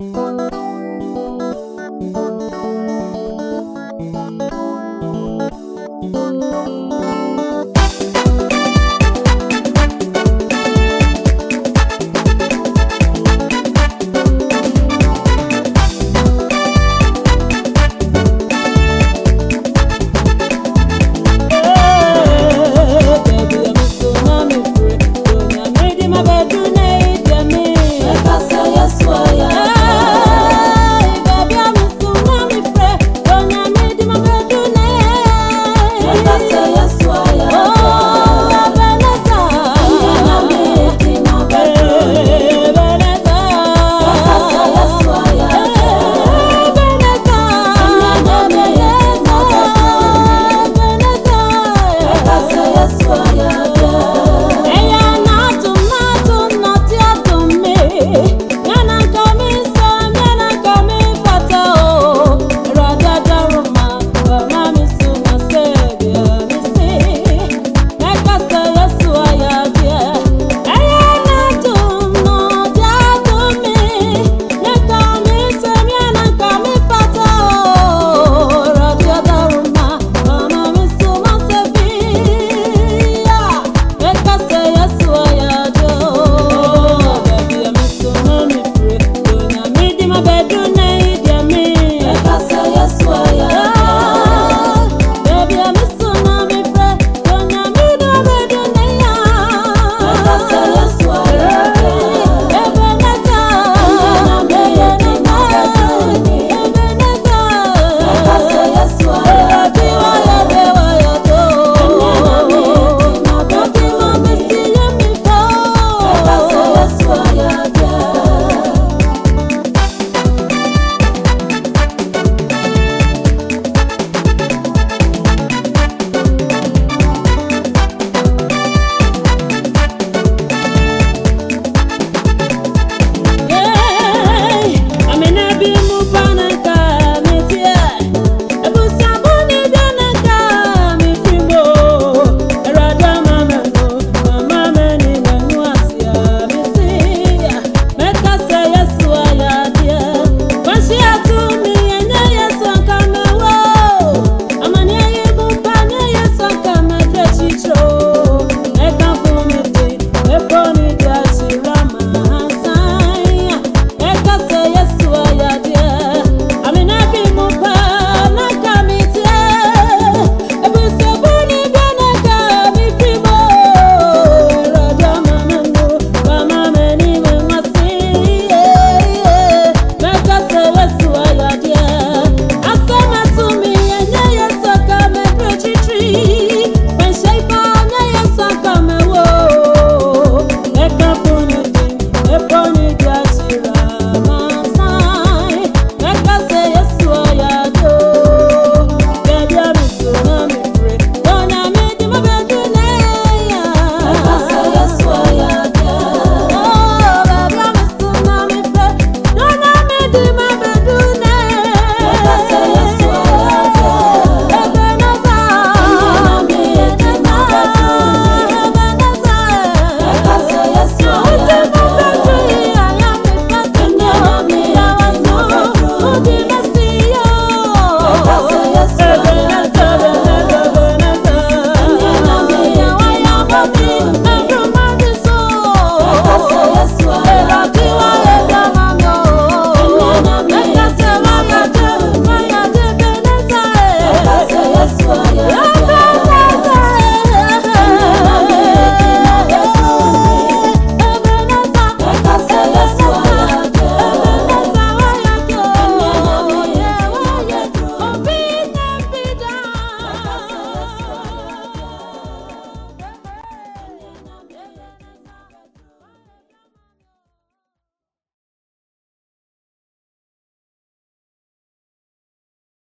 Música